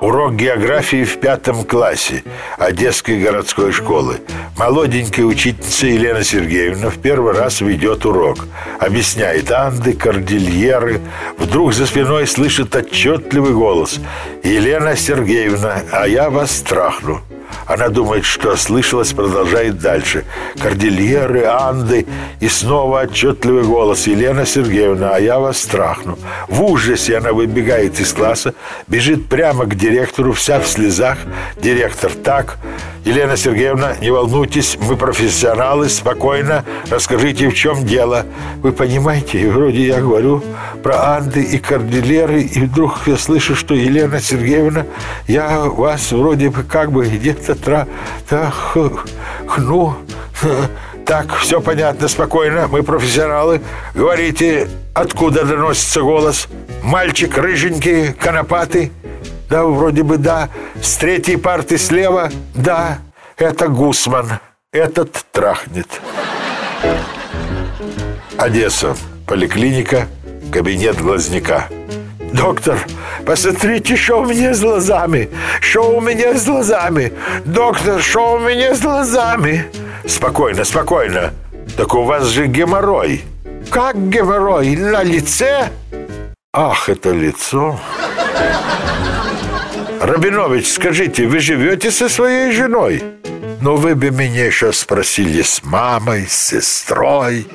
Урок географии в пятом классе Одесской городской школы. Молоденькая учительница Елена Сергеевна в первый раз ведет урок. Объясняет Анды, Кордильеры. Вдруг за спиной слышит отчетливый голос. «Елена Сергеевна, а я вас страхну». Она думает, что ослышалась, продолжает дальше. Кордильеры, Анды и снова отчетливый голос. Елена Сергеевна, а я вас страхну. В ужасе она выбегает из класса, бежит прямо к директору, вся в слезах. Директор так. Елена Сергеевна, не волнуйтесь, мы профессионалы, спокойно расскажите, в чем дело. Вы понимаете, вроде я говорю про Анды и Кордильеры, и вдруг я слышу, что Елена Сергеевна, я вас вроде бы как бы где-то тра, та, хну. Так, все понятно, спокойно, мы профессионалы. Говорите, откуда доносится голос? Мальчик рыженький, конопатый? Да, вроде бы да. С третьей парты слева? Да, это Гусман. Этот трахнет. Одесса. Поликлиника. Кабинет глазняка. Доктор, посмотрите, что у меня с глазами. Что у меня с глазами. Доктор, что у меня с глазами. Спокойно, спокойно. Так у вас же геморрой. Как геморрой? На лице? Ах, это лицо. Рабинович, скажите, вы живете со своей женой? Ну, вы бы меня еще спросили с мамой, с сестрой.